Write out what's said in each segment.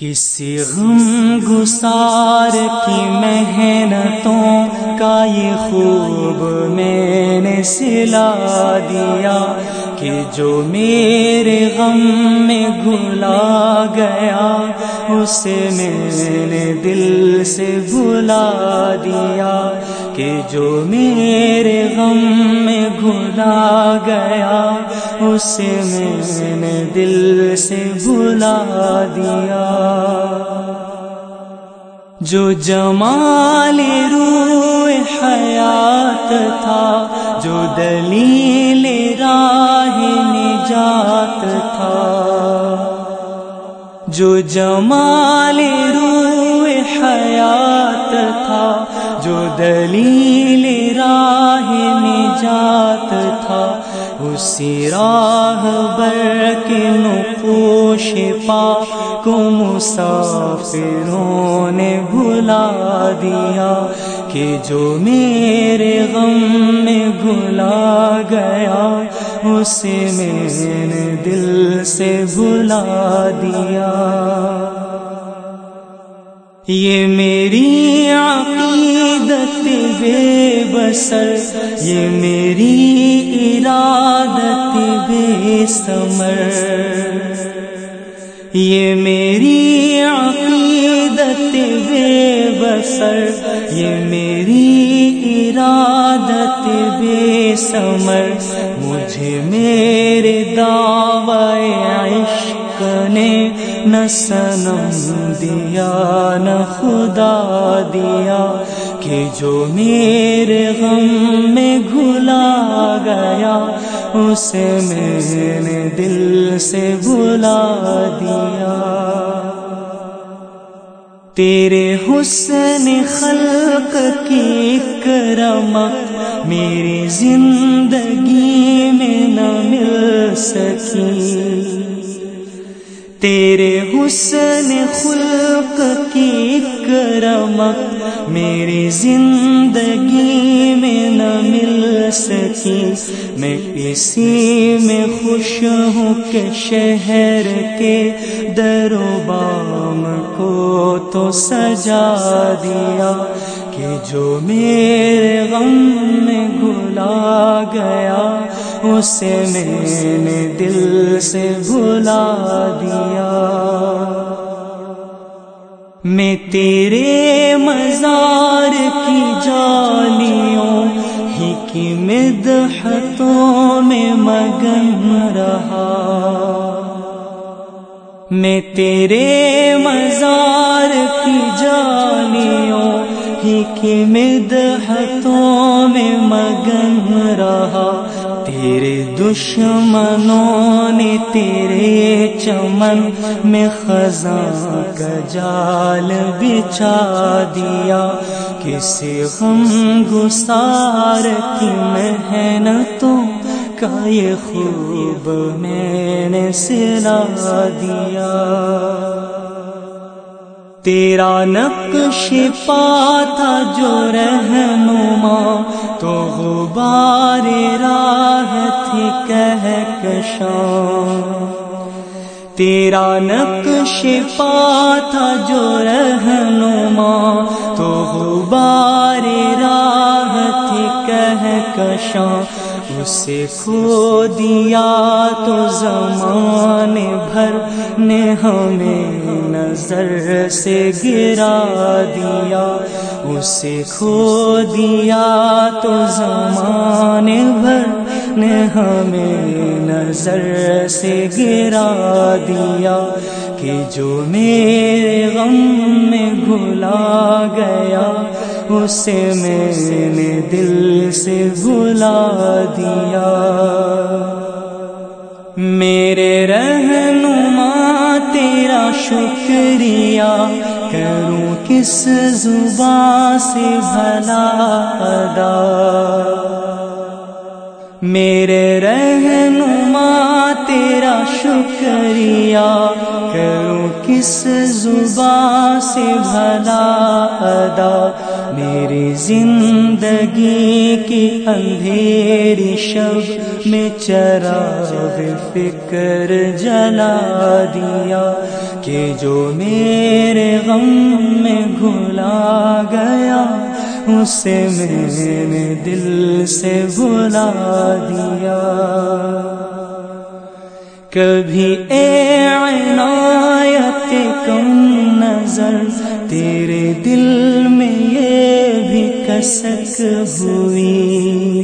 کسی غم گسار کی محنتوں کا یہ خوب میں نے سلا دیا کہ جو میرے غم میں گلا گیا، اسے میں نے دل سے بلا دیا۔ کہ جو میرے غم میں گلا گیا، اسے میں نے دل سے بلا دیا۔ جو جمال روح حیات تھا، جو دلیل راہ نجات تھا۔ جو جمال روح حیات تھا، جو دلیل راہ نجات تھا، اسی راہ بر کے نقوش پا کو مسافروں نے بھلا دیا کہ جو میرے غم میں بھلا گیا، اسے میں نے دل سے بھلا دیا۔ یہ میری عقیدت بے بسر یہ میری ارادت بے سمر یہ میری عقیدت بے بسر یہ میری ارادت بے سمر مجھے میرے دعوی عشق نے نہ سنم دیا، نہ خدا دیا کہ جو میرے غم میں گھلا گیا، اسے میں نے دل سے بلا دیا۔ تیرے حسن خلق کی کرمک میری زندگی میں نہ مل سکی۔ تیرے حسن خلق کی کرمک میری زندگی میں نہ مل سکی۔ میں اسی میں خوش ہوں کہ شہر کے در و بام کو تو سجا دیا کہ جو میرے غم میں گلا گیا اسے میں نے دل سے بھلا دیا۔ میں تیرے مزار کی جالیوں ہی کی مدحتوں میں مگن رہا۔ میں تیرے مزار کی جالیوں ہی کی مدحتوں میں مگن رہا۔ تیرے دشمنوں نے تیرے چمن میں خزاں کا جال بچھا دیا۔ کسی غم گسار کی محنتوں کا یہ خوب میں نے سلا دیا۔ تیرا نقش پا تھا جو رہنما تو غبار راہ تھی کہکشاں تیرا نقش پا تھا جو رہنما تو غبار راہ تھی کہکشاں اسے کھو دیا تو زمان بھر نے ہمیں نظر سے گرا دیا۔ اسے کھو دیا تو زمان بھر نے ہمیں نظر سے گرا دیا کہ جو میرے غم میں گھلا گیا اسے میں نے دل سے بھلا دیا۔ میرے رہنما، تیرا شکریہ۔ کروں کس زبان سے بھلا ادا۔ میرے رہنما، تیرا شکریہ۔ کروں زبان سے بھلا ادا میری زندگی کی اندھیری شب میں چراغ فکر جلا دیا کہ جو میرے غم میں گھلا گیا اسے میں نے دل سے بلا دیا۔ کبھی اے عنایت کم نظر، تیرے دل میں یہ بھی کسک ہوئی۔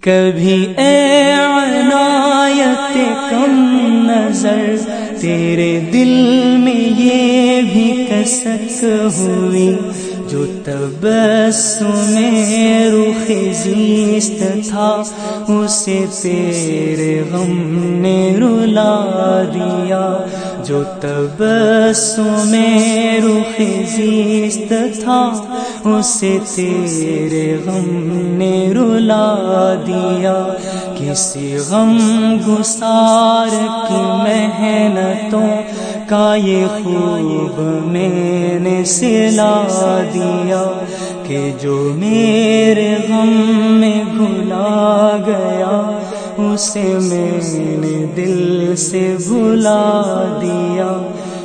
کبھی اے عنایت کم نظر، تیرے دل میں یہ بھی کسک ہوئی۔ جو تبسم رخ زیست تھا، اسے تیرے غم نے رلا دیا۔ جو تبسم رخ زیست تھا، اسے تیرے غم نے رلا دیا۔ کسی غم گسار کی محنتوں کا یہ خوب میں نے سلا دیا کہ جو میرے غم میں گھلا گیا، اسے میں نے دل سے بھلا دیا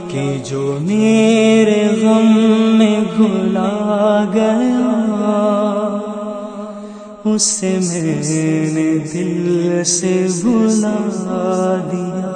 کہ جو میرے غم میں گھلا گیا، اسے میں نے دل سے بھلا دیا۔